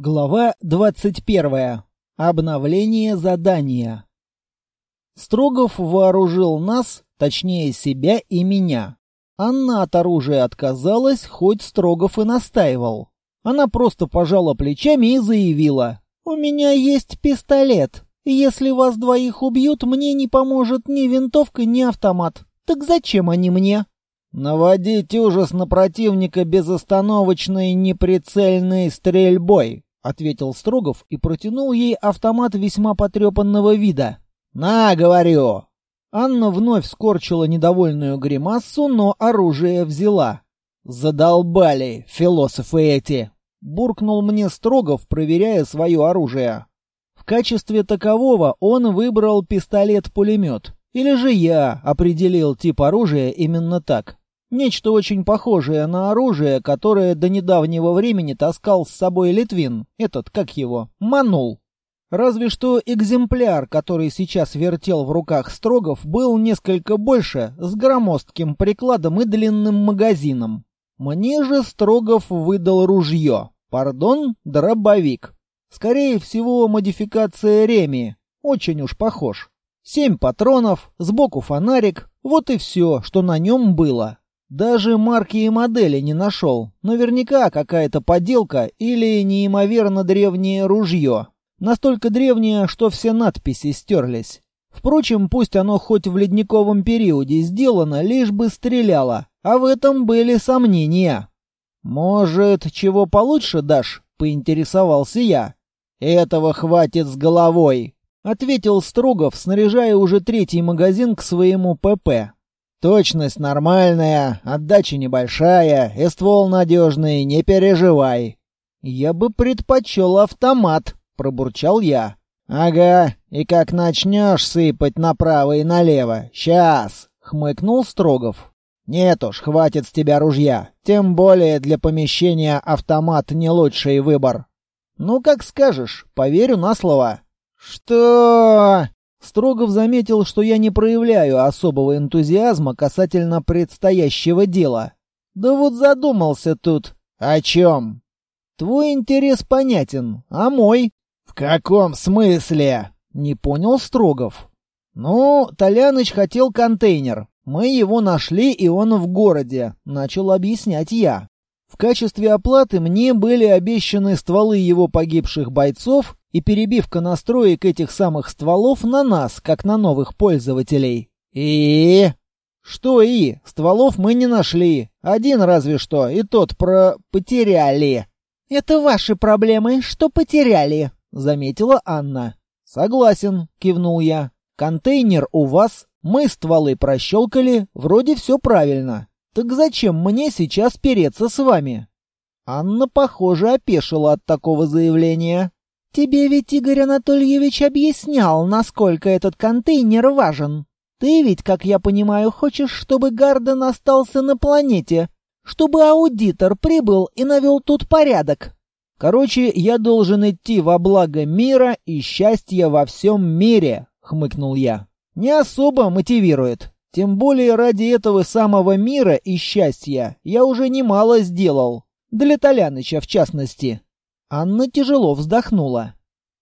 Глава 21. Обновление задания. Строгов вооружил нас, точнее себя и меня. Анна от оружия отказалась, хоть Строгов и настаивал. Она просто пожала плечами и заявила. «У меня есть пистолет. Если вас двоих убьют, мне не поможет ни винтовка, ни автомат. Так зачем они мне?» «Наводить ужас на противника безостановочной неприцельной стрельбой», — ответил Строгов и протянул ей автомат весьма потрепанного вида. «На, говорю!» Анна вновь скорчила недовольную гримассу, но оружие взяла. «Задолбали, философы эти!» — буркнул мне Строгов, проверяя свое оружие. В качестве такового он выбрал пистолет-пулемет. Или же я определил тип оружия именно так. Нечто очень похожее на оружие, которое до недавнего времени таскал с собой Литвин. Этот, как его, манул. Разве что экземпляр, который сейчас вертел в руках Строгов, был несколько больше, с громоздким прикладом и длинным магазином. Мне же Строгов выдал ружье. Пардон, дробовик. Скорее всего, модификация Реми. Очень уж похож. Семь патронов, сбоку фонарик. Вот и все, что на нем было. Даже марки и модели не нашел. Наверняка какая-то подделка или неимоверно древнее ружье. Настолько древнее, что все надписи стерлись. Впрочем, пусть оно хоть в ледниковом периоде сделано, лишь бы стреляло. А в этом были сомнения. «Может, чего получше дашь?» — поинтересовался я. «Этого хватит с головой», — ответил Строгов, снаряжая уже третий магазин к своему ПП. Точность нормальная, отдача небольшая, и ствол надежный, не переживай. Я бы предпочел автомат, пробурчал я. Ага, и как начнешь сыпать направо и налево, сейчас, хмыкнул Строгов. Нет уж, хватит с тебя ружья. Тем более для помещения автомат не лучший выбор. Ну, как скажешь, поверю на слово. Что? Строгов заметил, что я не проявляю особого энтузиазма касательно предстоящего дела. Да вот задумался тут. О чем? Твой интерес понятен, а мой? В каком смысле? Не понял Строгов. Ну, Толяныч хотел контейнер. Мы его нашли, и он в городе, начал объяснять я. В качестве оплаты мне были обещаны стволы его погибших бойцов и перебивка настроек этих самых стволов на нас, как на новых пользователей. И... Что и? Стволов мы не нашли. Один разве что, и тот про... потеряли. «Это ваши проблемы, что потеряли», — заметила Анна. «Согласен», — кивнул я. «Контейнер у вас, мы стволы прощелкали, вроде все правильно. Так зачем мне сейчас переться с вами?» Анна, похоже, опешила от такого заявления. Тебе ведь Игорь Анатольевич объяснял, насколько этот контейнер важен. Ты ведь, как я понимаю, хочешь, чтобы Гарден остался на планете, чтобы аудитор прибыл и навел тут порядок. Короче, я должен идти во благо мира и счастья во всем мире, хмыкнул я. Не особо мотивирует. Тем более ради этого самого мира и счастья я уже немало сделал. Для Толяныча в частности. Анна тяжело вздохнула.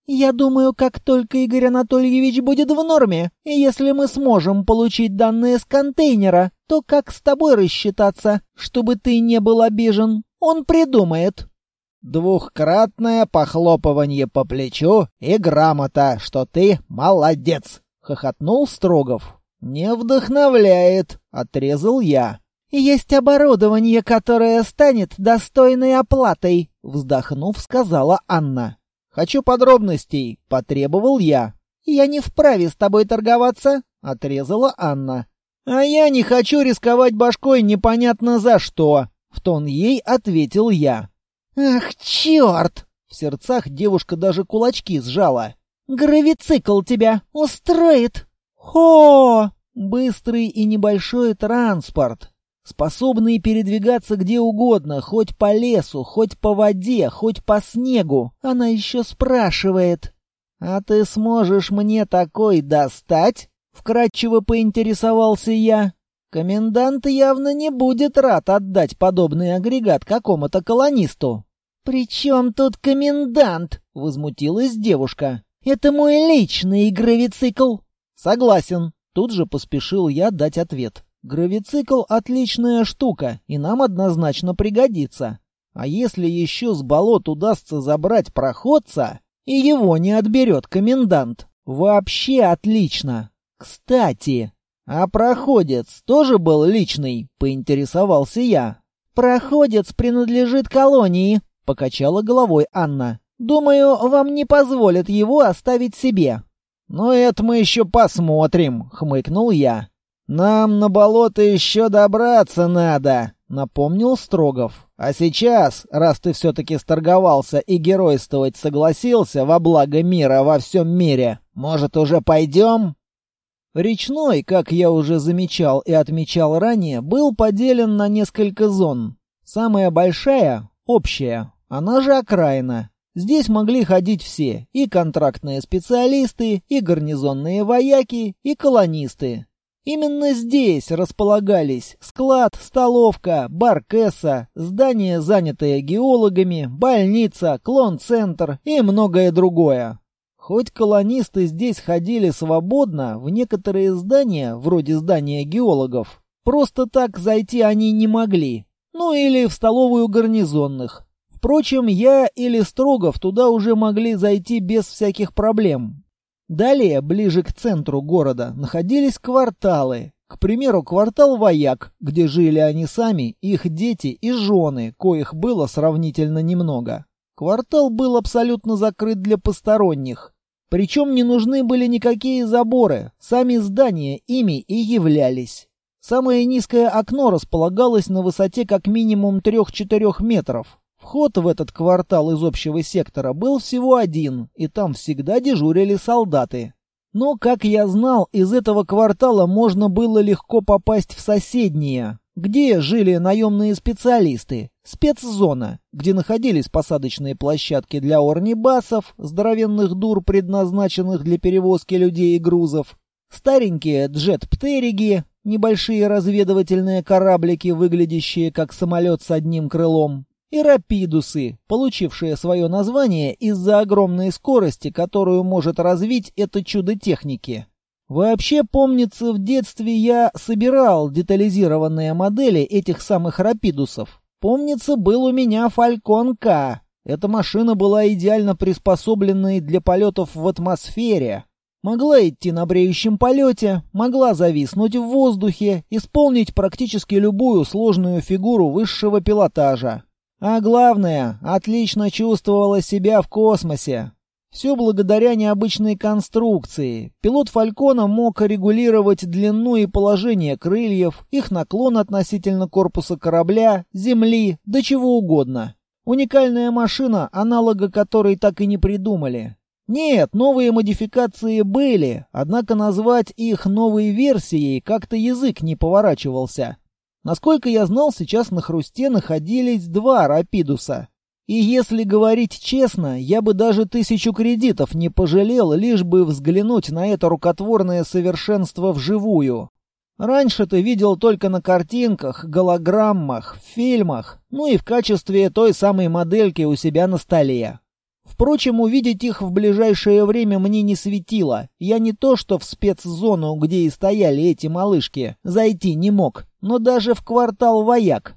«Я думаю, как только Игорь Анатольевич будет в норме, и если мы сможем получить данные с контейнера, то как с тобой рассчитаться, чтобы ты не был обижен? Он придумает». «Двухкратное похлопывание по плечу и грамота, что ты молодец!» — хохотнул Строгов. «Не вдохновляет», — отрезал я. «Есть оборудование, которое станет достойной оплатой», — вздохнув, сказала Анна. «Хочу подробностей», — потребовал я. «Я не вправе с тобой торговаться», — отрезала Анна. «А я не хочу рисковать башкой непонятно за что», — в тон ей ответил я. «Ах, черт!» В сердцах девушка даже кулачки сжала. «Гравицикл тебя устроит!» «Хо!» Быстрый и небольшой транспорт способные передвигаться где угодно, хоть по лесу, хоть по воде, хоть по снегу. Она еще спрашивает. «А ты сможешь мне такой достать?» — вкратчиво поинтересовался я. «Комендант явно не будет рад отдать подобный агрегат какому-то колонисту». «При чем тут комендант?» — возмутилась девушка. «Это мой личный гравицикл». «Согласен». Тут же поспешил я дать ответ. Гравицикл — отличная штука, и нам однозначно пригодится. А если еще с болот удастся забрать проходца, и его не отберет комендант, вообще отлично. Кстати, а проходец тоже был личный, поинтересовался я. Проходец принадлежит колонии, покачала головой Анна. Думаю, вам не позволят его оставить себе. «Ну, это мы еще посмотрим», — хмыкнул я. «Нам на болото еще добраться надо», — напомнил Строгов. «А сейчас, раз ты все-таки сторговался и геройствовать согласился во благо мира во всем мире, может, уже пойдем?» Речной, как я уже замечал и отмечал ранее, был поделен на несколько зон. Самая большая — общая, она же окраина. Здесь могли ходить все, и контрактные специалисты, и гарнизонные вояки, и колонисты. Именно здесь располагались склад, столовка, бар Кэса, здание, занятое геологами, больница, клон-центр и многое другое. Хоть колонисты здесь ходили свободно, в некоторые здания, вроде здания геологов, просто так зайти они не могли. Ну или в столовую гарнизонных. Впрочем, я или Строгов туда уже могли зайти без всяких проблем. Далее, ближе к центру города, находились кварталы. К примеру, квартал Вояк, где жили они сами, их дети и жены, коих было сравнительно немного. Квартал был абсолютно закрыт для посторонних. Причем не нужны были никакие заборы, сами здания ими и являлись. Самое низкое окно располагалось на высоте как минимум 3-4 метров. Вход в этот квартал из общего сектора был всего один, и там всегда дежурили солдаты. Но, как я знал, из этого квартала можно было легко попасть в соседние, где жили наемные специалисты, спецзона, где находились посадочные площадки для орнибасов, здоровенных дур, предназначенных для перевозки людей и грузов, старенькие джет-птериги, небольшие разведывательные кораблики, выглядящие как самолет с одним крылом, и рапидусы, получившие свое название из-за огромной скорости, которую может развить это чудо техники. Вообще, помнится, в детстве я собирал детализированные модели этих самых рапидусов. Помнится, был у меня Фалькон К. Эта машина была идеально приспособленной для полетов в атмосфере. Могла идти на бреющем полете, могла зависнуть в воздухе, исполнить практически любую сложную фигуру высшего пилотажа. А главное, отлично чувствовала себя в космосе. Все благодаря необычной конструкции. Пилот «Фалькона» мог регулировать длину и положение крыльев, их наклон относительно корпуса корабля, земли, да чего угодно. Уникальная машина, аналога которой так и не придумали. Нет, новые модификации были, однако назвать их новой версией как-то язык не поворачивался. Насколько я знал, сейчас на хрусте находились два рапидуса. И если говорить честно, я бы даже тысячу кредитов не пожалел, лишь бы взглянуть на это рукотворное совершенство вживую. Раньше ты видел только на картинках, голограммах, фильмах, ну и в качестве той самой модельки у себя на столе. Впрочем, увидеть их в ближайшее время мне не светило. Я не то что в спецзону, где и стояли эти малышки, зайти не мог, но даже в квартал вояк.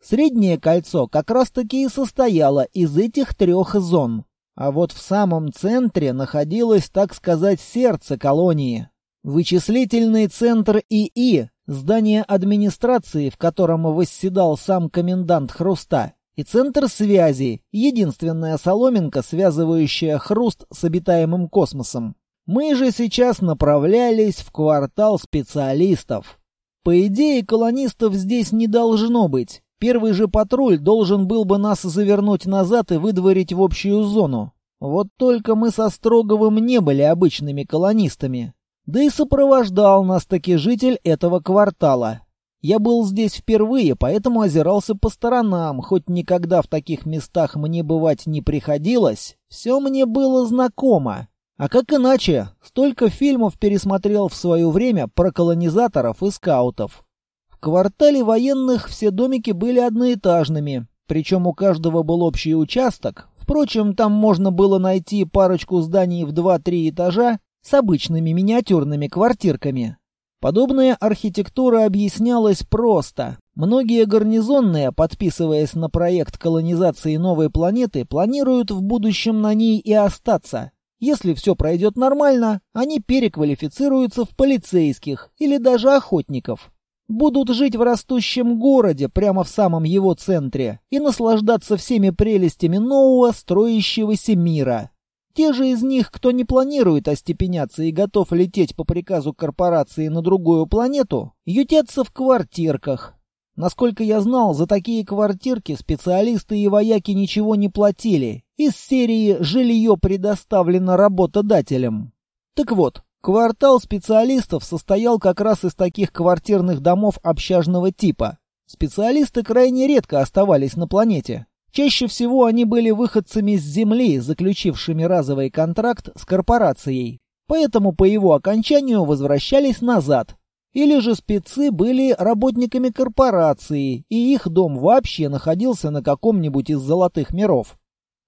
Среднее кольцо как раз-таки и состояло из этих трех зон. А вот в самом центре находилось, так сказать, сердце колонии. Вычислительный центр ИИ, здание администрации, в котором восседал сам комендант Хруста, и центр связи, единственная соломинка, связывающая хруст с обитаемым космосом. Мы же сейчас направлялись в квартал специалистов. По идее, колонистов здесь не должно быть. Первый же патруль должен был бы нас завернуть назад и выдворить в общую зону. Вот только мы со Строговым не были обычными колонистами. Да и сопровождал нас таки житель этого квартала. Я был здесь впервые, поэтому озирался по сторонам, хоть никогда в таких местах мне бывать не приходилось, все мне было знакомо. А как иначе? Столько фильмов пересмотрел в свое время про колонизаторов и скаутов. В квартале военных все домики были одноэтажными. Причем у каждого был общий участок. Впрочем, там можно было найти парочку зданий в 2-3 этажа с обычными миниатюрными квартирками. Подобная архитектура объяснялась просто. Многие гарнизонные, подписываясь на проект колонизации новой планеты, планируют в будущем на ней и остаться. Если все пройдет нормально, они переквалифицируются в полицейских или даже охотников. Будут жить в растущем городе, прямо в самом его центре, и наслаждаться всеми прелестями нового, строящегося мира. Те же из них, кто не планирует остепеняться и готов лететь по приказу корпорации на другую планету, ютятся в квартирках. Насколько я знал, за такие квартирки специалисты и вояки ничего не платили. Из серии «Жилье предоставлено работодателем». Так вот, квартал специалистов состоял как раз из таких квартирных домов общажного типа. Специалисты крайне редко оставались на планете. Чаще всего они были выходцами с Земли, заключившими разовый контракт с корпорацией. Поэтому по его окончанию возвращались назад. Или же спецы были работниками корпорации, и их дом вообще находился на каком-нибудь из золотых миров.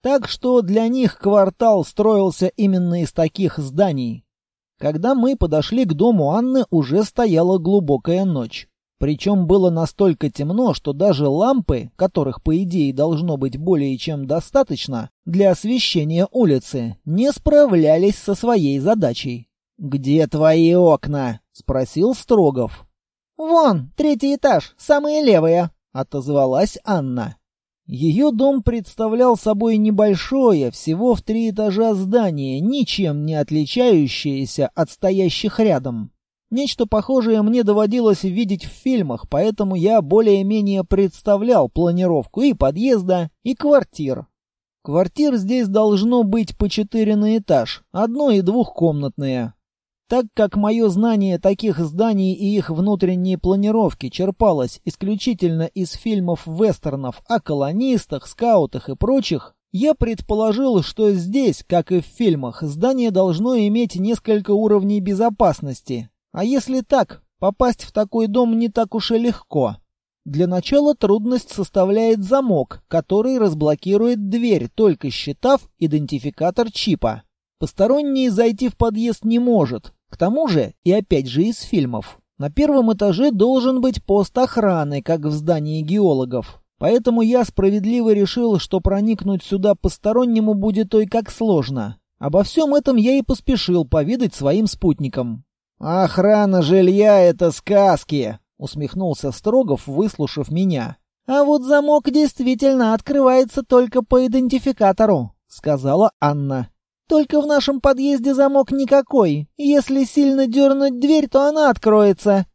Так что для них квартал строился именно из таких зданий. Когда мы подошли к дому Анны, уже стояла глубокая ночь. Причем было настолько темно, что даже лампы, которых по идее должно быть более чем достаточно для освещения улицы, не справлялись со своей задачей. «Где твои окна?» — спросил Строгов. «Вон, третий этаж, самые левые», — отозвалась Анна. Ее дом представлял собой небольшое, всего в три этажа здание, ничем не отличающееся от стоящих рядом. Нечто похожее мне доводилось видеть в фильмах, поэтому я более-менее представлял планировку и подъезда, и квартир. Квартир здесь должно быть по четыре на этаж, одно- и двухкомнатные. Так как мое знание таких зданий и их внутренней планировки черпалось исключительно из фильмов-вестернов о колонистах, скаутах и прочих, я предположил, что здесь, как и в фильмах, здание должно иметь несколько уровней безопасности, а если так, попасть в такой дом не так уж и легко. Для начала трудность составляет замок, который разблокирует дверь, только считав идентификатор чипа. Посторонний зайти в подъезд не может. К тому же, и опять же из фильмов, на первом этаже должен быть пост охраны, как в здании геологов. Поэтому я справедливо решил, что проникнуть сюда постороннему будет ой как сложно. Обо всем этом я и поспешил поведать своим спутникам. «Охрана жилья — это сказки!» — усмехнулся Строгов, выслушав меня. «А вот замок действительно открывается только по идентификатору», — сказала Анна. «Только в нашем подъезде замок никакой. Если сильно дернуть дверь, то она откроется».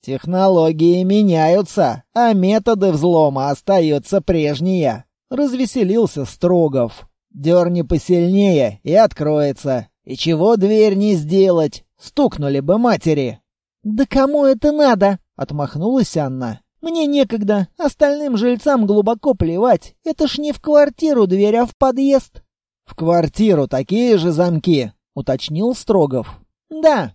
«Технологии меняются, а методы взлома остаются прежние», — развеселился Строгов. «Дерни посильнее, и откроется. И чего дверь не сделать? Стукнули бы матери. Да кому это надо? отмахнулась Анна. Мне некогда, остальным жильцам глубоко плевать. Это ж не в квартиру дверь, а в подъезд. В квартиру такие же замки, уточнил Строгов. Да.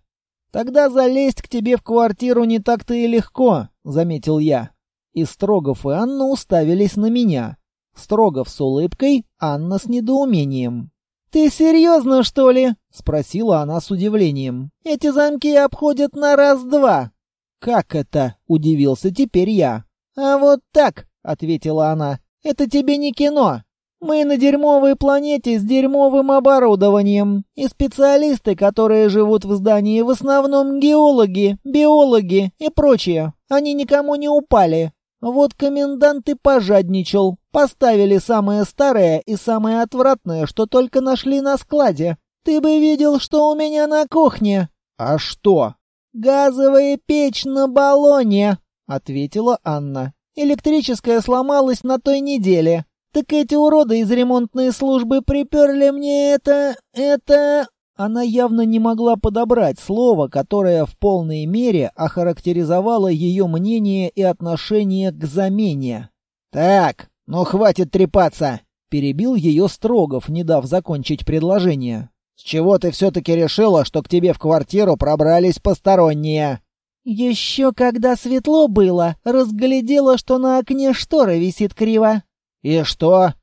Тогда залезть к тебе в квартиру не так-то и легко, заметил я. И Строгов и Анна уставились на меня. Строгов с улыбкой, Анна с недоумением. «Ты серьезно, что ли?» — спросила она с удивлением. «Эти замки обходят на раз-два». «Как это?» — удивился теперь я. «А вот так», — ответила она. «Это тебе не кино. Мы на дерьмовой планете с дерьмовым оборудованием. И специалисты, которые живут в здании, в основном геологи, биологи и прочее. Они никому не упали. Вот комендант и пожадничал. Поставили самое старое и самое отвратное, что только нашли на складе. Ты бы видел, что у меня на кухне. А что? Газовая печь на баллоне, ответила Анна. Электрическая сломалась на той неделе. Так эти уроды из ремонтной службы приперли мне это... это... Она явно не могла подобрать слово, которое в полной мере охарактеризовало ее мнение и отношение к замене. «Так, ну хватит трепаться!» — перебил ее Строгов, не дав закончить предложение. «С чего ты все-таки решила, что к тебе в квартиру пробрались посторонние?» «Еще когда светло было, разглядела, что на окне штора висит криво». «И что?»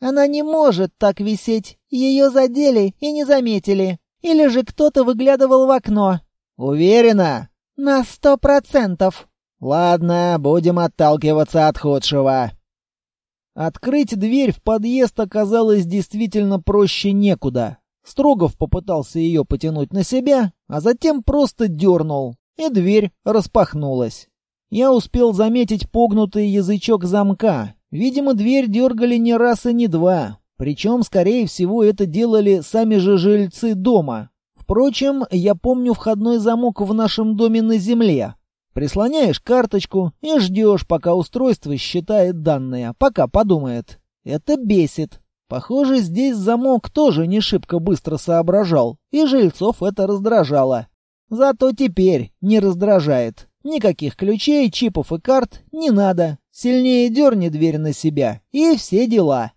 «Она не может так висеть. Ее задели и не заметили. Или же кто-то выглядывал в окно». «Уверена?» «На сто процентов». «Ладно, будем отталкиваться от худшего». Открыть дверь в подъезд оказалось действительно проще некуда. Строгов попытался ее потянуть на себя, а затем просто дернул, и дверь распахнулась. Я успел заметить погнутый язычок замка. Видимо, дверь дергали не раз и не два. Причем, скорее всего, это делали сами же жильцы дома. Впрочем, я помню входной замок в нашем доме на земле. Прислоняешь карточку и ждешь, пока устройство считает данные, пока подумает. Это бесит. Похоже, здесь замок тоже не шибко быстро соображал, и жильцов это раздражало. Зато теперь не раздражает. Никаких ключей, чипов и карт не надо. Сильнее дерни дверь на себя, и все дела.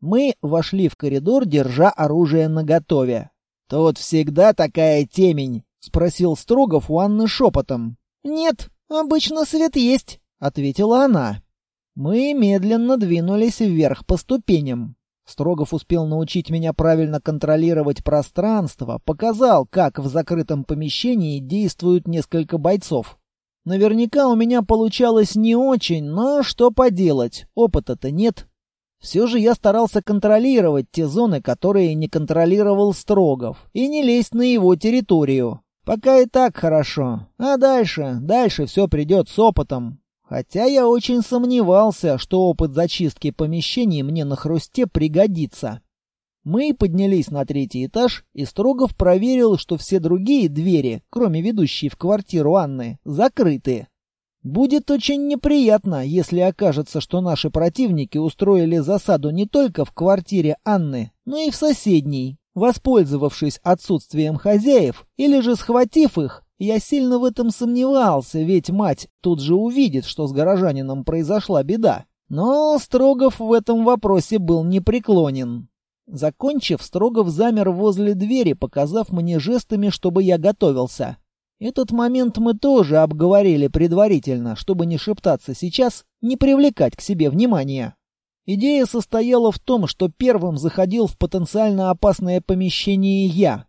Мы вошли в коридор, держа оружие наготове. «Тут всегда такая темень?» — спросил Строгов у Анны шепотом. «Нет, обычно свет есть», — ответила она. Мы медленно двинулись вверх по ступеням. Строгов успел научить меня правильно контролировать пространство, показал, как в закрытом помещении действуют несколько бойцов. Наверняка у меня получалось не очень, но что поделать, опыта-то нет. Все же я старался контролировать те зоны, которые не контролировал Строгов, и не лезть на его территорию. Пока и так хорошо. А дальше, дальше все придет с опытом. Хотя я очень сомневался, что опыт зачистки помещений мне на хрусте пригодится. Мы поднялись на третий этаж, и Строгов проверил, что все другие двери, кроме ведущей в квартиру Анны, закрыты. Будет очень неприятно, если окажется, что наши противники устроили засаду не только в квартире Анны, но и в соседней, Воспользовавшись отсутствием хозяев или же схватив их, я сильно в этом сомневался, ведь мать тут же увидит, что с горожанином произошла беда. Но Строгов в этом вопросе был непреклонен. Закончив, Строгов замер возле двери, показав мне жестами, чтобы я готовился. Этот момент мы тоже обговорили предварительно, чтобы не шептаться сейчас, не привлекать к себе внимания. Идея состояла в том, что первым заходил в потенциально опасное помещение я.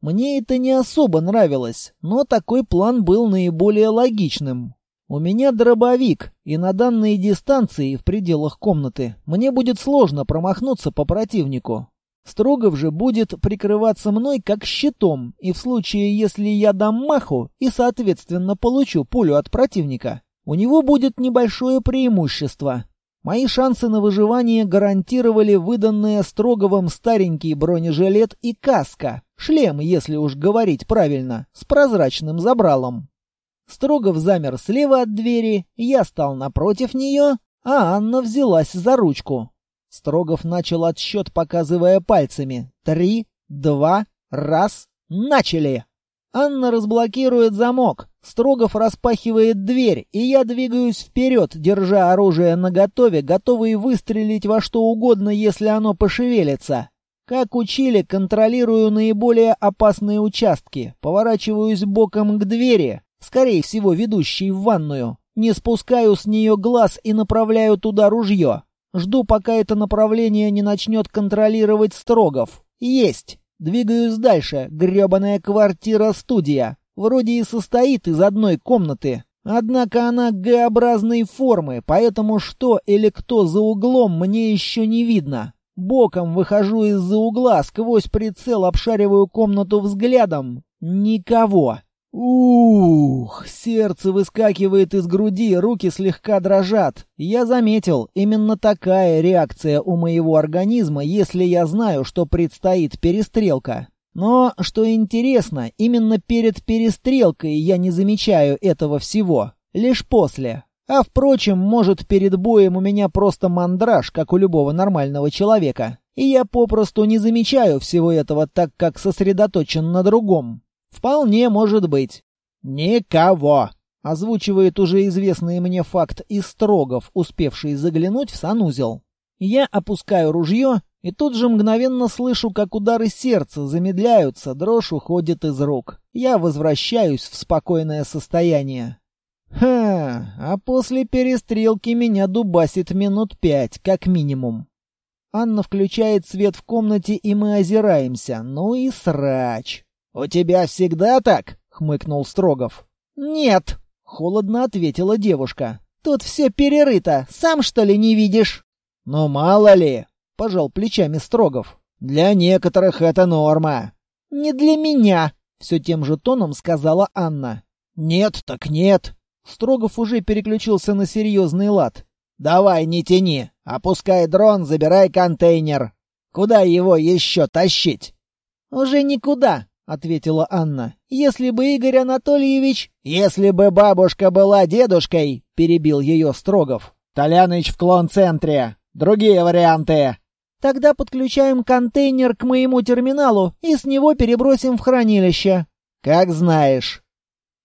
Мне это не особо нравилось, но такой план был наиболее логичным. У меня дробовик, и на данной дистанции в пределах комнаты мне будет сложно промахнуться по противнику. Строгов же будет прикрываться мной как щитом, и в случае, если я дам маху и, соответственно, получу пулю от противника, у него будет небольшое преимущество. Мои шансы на выживание гарантировали выданные Строговым старенький бронежилет и каска, шлем, если уж говорить правильно, с прозрачным забралом. Строгов замер слева от двери, я стал напротив нее, а Анна взялась за ручку. Строгов начал отсчет, показывая пальцами. «Три, два, раз, начали!» Анна разблокирует замок. Строгов распахивает дверь, и я двигаюсь вперед, держа оружие наготове, готовый выстрелить во что угодно, если оно пошевелится. Как учили, контролирую наиболее опасные участки, поворачиваюсь боком к двери, скорее всего, ведущей в ванную. Не спускаю с нее глаз и направляю туда ружье. Жду, пока это направление не начнет контролировать Строгов. Есть! Двигаюсь дальше. Грёбаная квартира-студия. Вроде и состоит из одной комнаты. Однако она Г-образной формы, поэтому что или кто за углом мне еще не видно. Боком выхожу из-за угла, сквозь прицел обшариваю комнату взглядом. Никого. Ух, сердце выскакивает из груди, руки слегка дрожат. Я заметил, именно такая реакция у моего организма, если я знаю, что предстоит перестрелка. Но, что интересно, именно перед перестрелкой я не замечаю этого всего. Лишь после. А впрочем, может, перед боем у меня просто мандраж, как у любого нормального человека. И я попросту не замечаю всего этого, так как сосредоточен на другом. Вполне может быть. Никого. Озвучивает уже известный мне факт из Строгов, успевший заглянуть в санузел. Я опускаю ружье и тут же мгновенно слышу, как удары сердца замедляются, дрожь уходит из рук. Я возвращаюсь в спокойное состояние. Ха, а после перестрелки меня дубасит минут пять, как минимум. Анна включает свет в комнате, и мы озираемся. Ну и срач. «У тебя всегда так?» — хмыкнул Строгов. «Нет», — холодно ответила девушка. «Тут все перерыто. Сам, что ли, не видишь?» «Ну, мало ли», — пожал плечами Строгов. «Для некоторых это норма». «Не для меня», — все тем же тоном сказала Анна. «Нет, так нет». Строгов уже переключился на серьезный лад. «Давай, не тяни. Опускай дрон, забирай контейнер. Куда его еще тащить?» «Уже никуда», — ответила Анна. «Если бы Игорь Анатольевич...» «Если бы бабушка была дедушкой», — перебил ее Строгов. «Толяныч в клон-центре. Другие варианты». «Тогда подключаем контейнер к моему терминалу и с него перебросим в хранилище». «Как знаешь».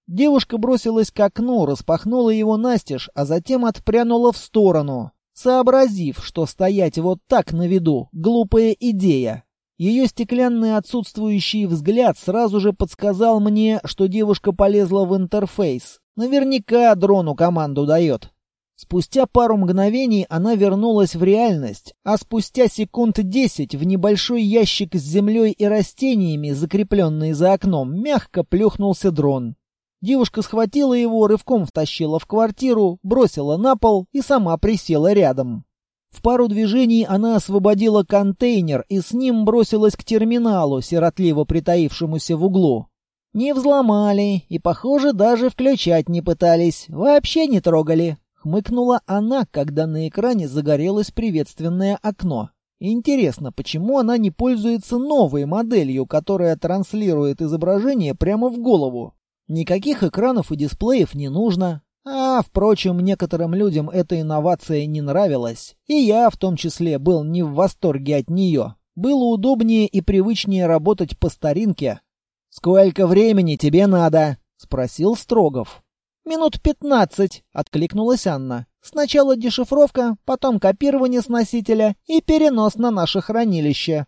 Девушка бросилась к окну, распахнула его настежь, а затем отпрянула в сторону, сообразив, что стоять вот так на виду — глупая идея. Ее стеклянный отсутствующий взгляд сразу же подсказал мне, что девушка полезла в интерфейс. Наверняка дрону команду дает. Спустя пару мгновений она вернулась в реальность, а спустя секунд десять в небольшой ящик с землей и растениями, закрепленный за окном, мягко плюхнулся дрон. Девушка схватила его, рывком втащила в квартиру, бросила на пол и сама присела рядом. В пару движений она освободила контейнер и с ним бросилась к терминалу, сиротливо притаившемуся в углу. Не взломали и, похоже, даже включать не пытались, вообще не трогали. Хмыкнула она, когда на экране загорелось приветственное окно. Интересно, почему она не пользуется новой моделью, которая транслирует изображение прямо в голову? Никаких экранов и дисплеев не нужно. А, впрочем, некоторым людям эта инновация не нравилась. И я, в том числе, был не в восторге от нее. Было удобнее и привычнее работать по старинке. «Сколько времени тебе надо?» — спросил Строгов. «Минут пятнадцать», — откликнулась Анна. «Сначала дешифровка, потом копирование с носителя и перенос на наше хранилище».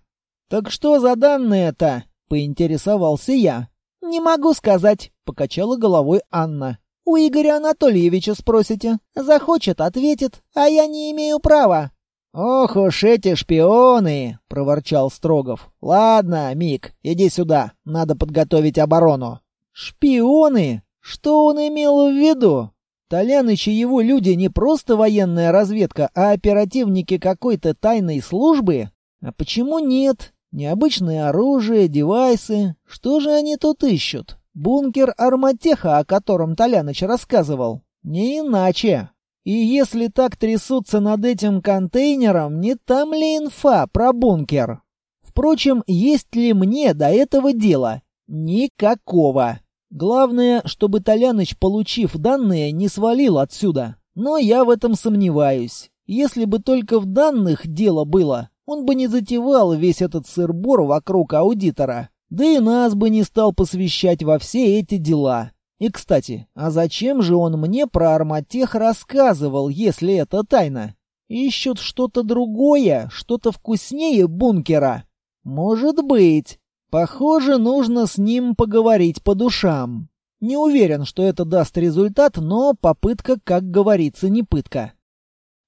«Так что за данные-то?» — поинтересовался я. «Не могу сказать», — покачала головой Анна. «У Игоря Анатольевича спросите. Захочет — ответит, а я не имею права». «Ох уж эти шпионы!» — проворчал Строгов. «Ладно, Мик, иди сюда, надо подготовить оборону». «Шпионы? Что он имел в виду? Толяныч и его люди не просто военная разведка, а оперативники какой-то тайной службы? А почему нет? Необычное оружие, девайсы. Что же они тут ищут? Бункер Арматеха, о котором Толяныч рассказывал. Не иначе. И если так трясутся над этим контейнером, не там ли инфа про бункер? Впрочем, есть ли мне до этого дела? Никакого. Главное, чтобы Толяныч, получив данные, не свалил отсюда. Но я в этом сомневаюсь. Если бы только в данных дело было, он бы не затевал весь этот сырбор вокруг аудитора. Да и нас бы не стал посвящать во все эти дела. И, кстати, а зачем же он мне про Арматех рассказывал, если это тайна? Ищут что-то другое, что-то вкуснее бункера? Может быть. Похоже, нужно с ним поговорить по душам. Не уверен, что это даст результат, но попытка, как говорится, не пытка.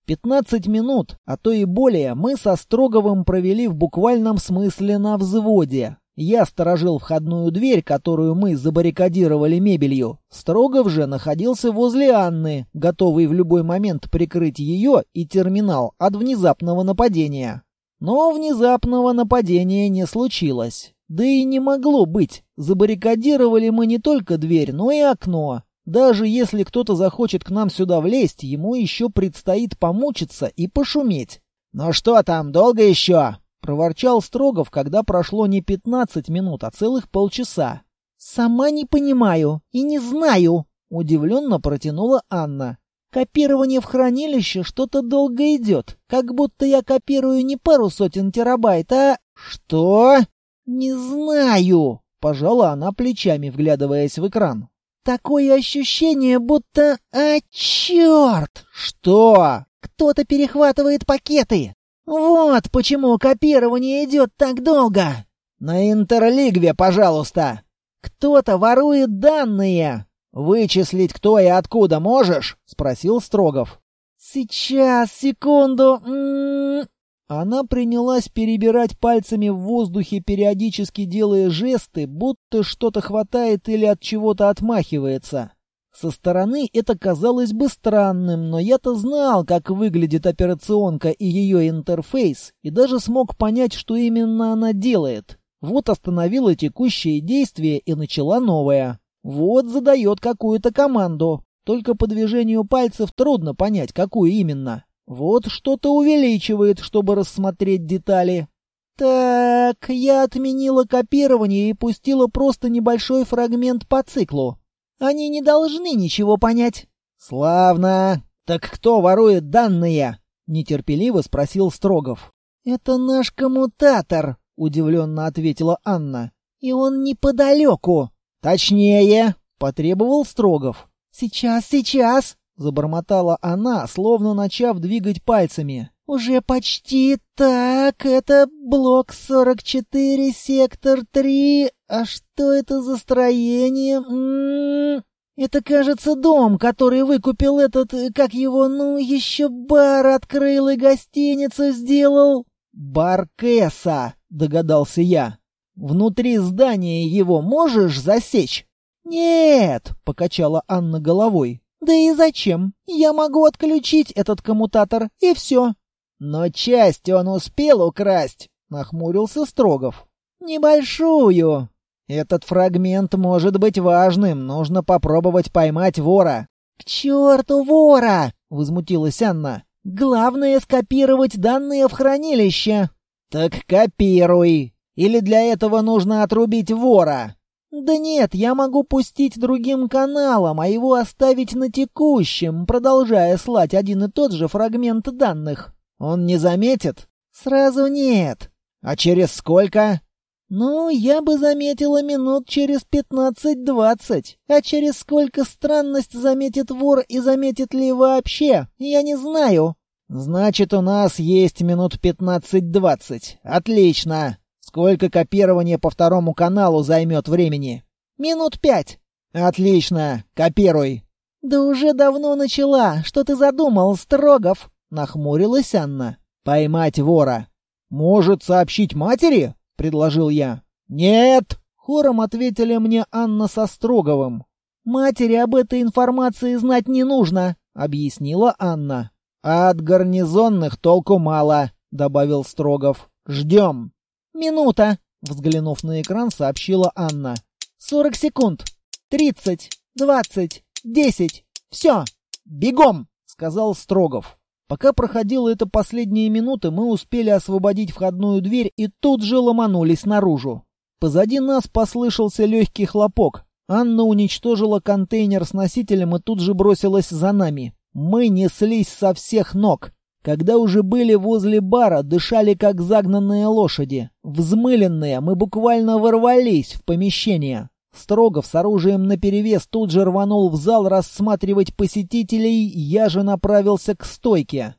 Пятнадцать минут, а то и более, мы со Строговым провели в буквальном смысле на взводе. Я сторожил входную дверь, которую мы забаррикадировали мебелью. Строгов же находился возле Анны, готовый в любой момент прикрыть ее и терминал от внезапного нападения. Но внезапного нападения не случилось. Да и не могло быть. Забаррикадировали мы не только дверь, но и окно. Даже если кто-то захочет к нам сюда влезть, ему еще предстоит помучиться и пошуметь. «Ну что там, долго еще?» — проворчал Строгов, когда прошло не пятнадцать минут, а целых полчаса. «Сама не понимаю и не знаю», — удивленно протянула Анна. «Копирование в хранилище что-то долго идет, как будто я копирую не пару сотен терабайт, а...» «Что?» «Не знаю», — пожала она плечами, вглядываясь в экран. «Такое ощущение, будто... А, черт! Что? Кто-то перехватывает пакеты! Вот почему копирование идет так долго!» «На интерлигве, пожалуйста!» «Кто-то ворует данные!» «Вычислить, кто и откуда можешь?» — спросил Строгов. «Сейчас, секунду. М -м -м. Она принялась перебирать пальцами в воздухе, периодически делая жесты, будто что-то хватает или от чего-то отмахивается. Со стороны это казалось бы странным, но я-то знал, как выглядит операционка и ее интерфейс, и даже смог понять, что именно она делает. Вот остановила текущее действие и начала новое. Вот задает какую-то команду. Только по движению пальцев трудно понять, какую именно. Вот что-то увеличивает, чтобы рассмотреть детали. Так, я отменила копирование и пустила просто небольшой фрагмент по циклу. Они не должны ничего понять. Славно. Так кто ворует данные? нетерпеливо спросил Строгов. Это наш коммутатор, удивленно ответила Анна. И он неподалеку. Точнее, потребовал Строгов. Сейчас, сейчас, забормотала она, словно начав двигать пальцами. Уже почти так. Это блок 44, сектор 3. А что это за строение? М -м -м. Это, кажется, дом, который выкупил этот, как его, ну, еще бар открыл и гостиницу сделал. Бар Кэса, догадался я. Внутри здания его можешь засечь? Нет, покачала Анна головой. Да и зачем? Я могу отключить этот коммутатор, и все. Но часть он успел украсть, нахмурился Строгов. Небольшую. Этот фрагмент может быть важным, нужно попробовать поймать вора. К черту вора! возмутилась Анна. Главное скопировать данные в хранилище. Так копируй. Или для этого нужно отрубить вора? Да нет, я могу пустить другим каналам, а его оставить на текущем, продолжая слать один и тот же фрагмент данных. Он не заметит? Сразу нет. А через сколько? Ну, я бы заметила минут через пятнадцать-двадцать. А через сколько странность заметит вор и заметит ли вообще, я не знаю. Значит, у нас есть минут пятнадцать-двадцать. Отлично. Сколько копирование по второму каналу займет времени? Минут пять. Отлично. Копируй. Да уже давно начала. Что ты задумал, Строгов? Нахмурилась Анна. Поймать вора. Может, сообщить матери? Предложил я. Нет. Хором ответили мне Анна со Строговым. Матери об этой информации знать не нужно, объяснила Анна. А от гарнизонных толку мало, добавил Строгов. Ждем. «Минута!» — взглянув на экран, сообщила Анна. «Сорок секунд! Тридцать! Двадцать! Десять! Все! Бегом!» — сказал Строгов. Пока проходила эта последняя минута, мы успели освободить входную дверь и тут же ломанулись наружу. Позади нас послышался легкий хлопок. Анна уничтожила контейнер с носителем и тут же бросилась за нами. Мы неслись со всех ног. Когда уже были возле бара, дышали как загнанные лошади. Взмыленные, мы буквально ворвались в помещение. Строгов с оружием наперевес тут же рванул в зал рассматривать посетителей, я же направился к стойке.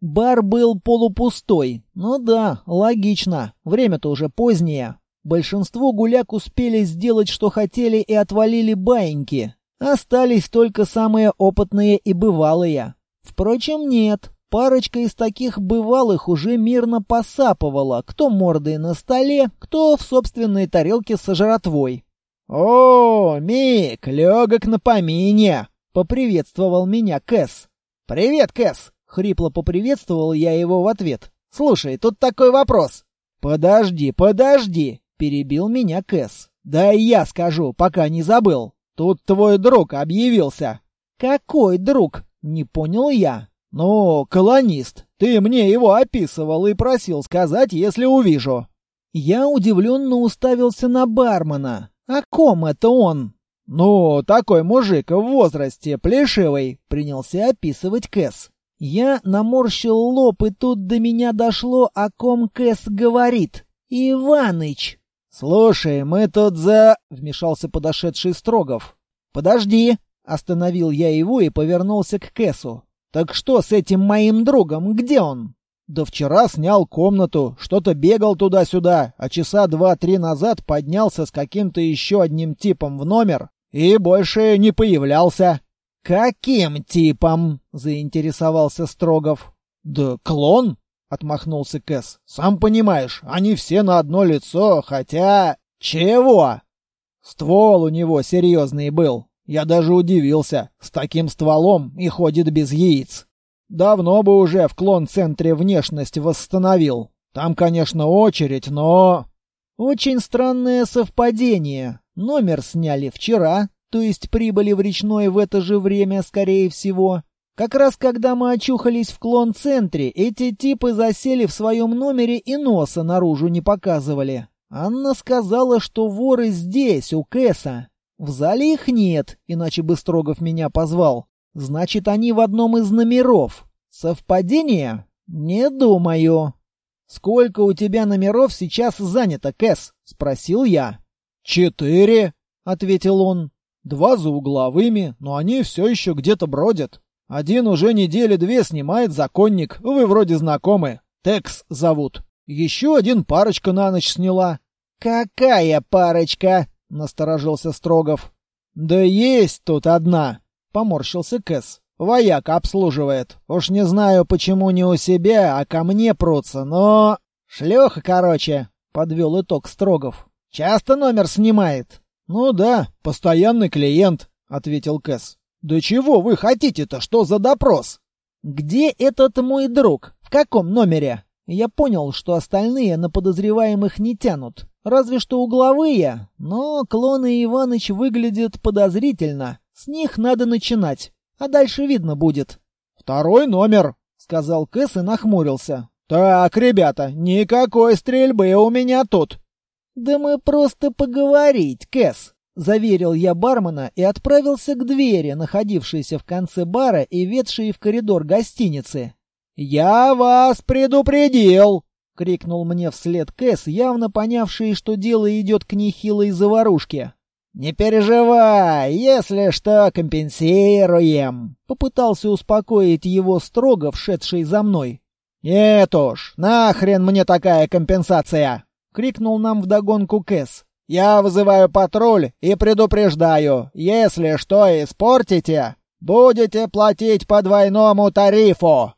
Бар был полупустой. Ну да, логично, время-то уже позднее. Большинство гуляк успели сделать, что хотели, и отвалили баиньки. Остались только самые опытные и бывалые. Впрочем, нет, Парочка из таких бывалых уже мирно посапывала, кто мордой на столе, кто в собственной тарелке со жратвой. «О, Мик, легок на помине!» — поприветствовал меня Кэс. «Привет, Кэс!» — хрипло поприветствовал я его в ответ. «Слушай, тут такой вопрос». «Подожди, подожди!» — перебил меня Кэс. «Да и я скажу, пока не забыл. Тут твой друг объявился». «Какой друг?» — не понял я. «Ну, колонист, ты мне его описывал и просил сказать, если увижу». Я удивленно уставился на бармена. «О ком это он?» «Ну, такой мужик в возрасте, плешивый», — принялся описывать Кэс. Я наморщил лоб, и тут до меня дошло, о ком Кэс говорит. «Иваныч!» «Слушай, мы тут за...» — вмешался подошедший Строгов. «Подожди!» — остановил я его и повернулся к Кэсу. «Так что с этим моим другом? Где он?» «Да вчера снял комнату, что-то бегал туда-сюда, а часа два-три назад поднялся с каким-то еще одним типом в номер, И больше не появлялся. «Каким типом?» — заинтересовался Строгов. «Да клон», — отмахнулся Кэс. «Сам понимаешь, они все на одно лицо, хотя...» «Чего?» «Ствол у него серьезный был. Я даже удивился. С таким стволом и ходит без яиц. Давно бы уже в клон-центре внешность восстановил. Там, конечно, очередь, но...» «Очень странное совпадение. Номер сняли вчера, то есть прибыли в речной в это же время, скорее всего. Как раз когда мы очухались в клон-центре, эти типы засели в своем номере и носа наружу не показывали. Анна сказала, что воры здесь, у Кэса. В зале их нет, иначе бы Строгов меня позвал. Значит, они в одном из номеров. Совпадение? Не думаю. «Сколько у тебя номеров сейчас занято, Кэс?» — спросил я. «Четыре», — ответил он. «Два за угловыми, но они все еще где-то бродят. Один уже недели две снимает законник, вы вроде знакомы. Текс зовут. Еще один парочка на ночь сняла». «Какая парочка?» — насторожился Строгов. «Да есть тут одна», — поморщился Кэс. «Вояк обслуживает. Уж не знаю, почему не у себя, а ко мне прутся, но...» «Шлюха, короче», — подвел итог Строгов. «Часто номер снимает?» «Ну да, постоянный клиент», — ответил Кэс. «Да чего вы хотите-то? Что за допрос?» «Где этот мой друг? В каком номере?» Я понял, что остальные на подозреваемых не тянут. Разве что угловые, но клоны Иваныч выглядят подозрительно. С них надо начинать, а дальше видно будет. «Второй номер», — сказал Кэс и нахмурился. «Так, ребята, никакой стрельбы у меня тут». «Да мы просто поговорить, Кэс», — заверил я бармена и отправился к двери, находившейся в конце бара и ведшей в коридор гостиницы. «Я вас предупредил!» — крикнул мне вслед Кэс, явно понявший, что дело идет к нехилой заварушке. «Не переживай, если что, компенсируем!» — попытался успокоить его строго вшедший за мной. «Нет уж, нахрен мне такая компенсация!» — крикнул нам вдогонку Кэс. «Я вызываю патруль и предупреждаю, если что испортите, будете платить по двойному тарифу!»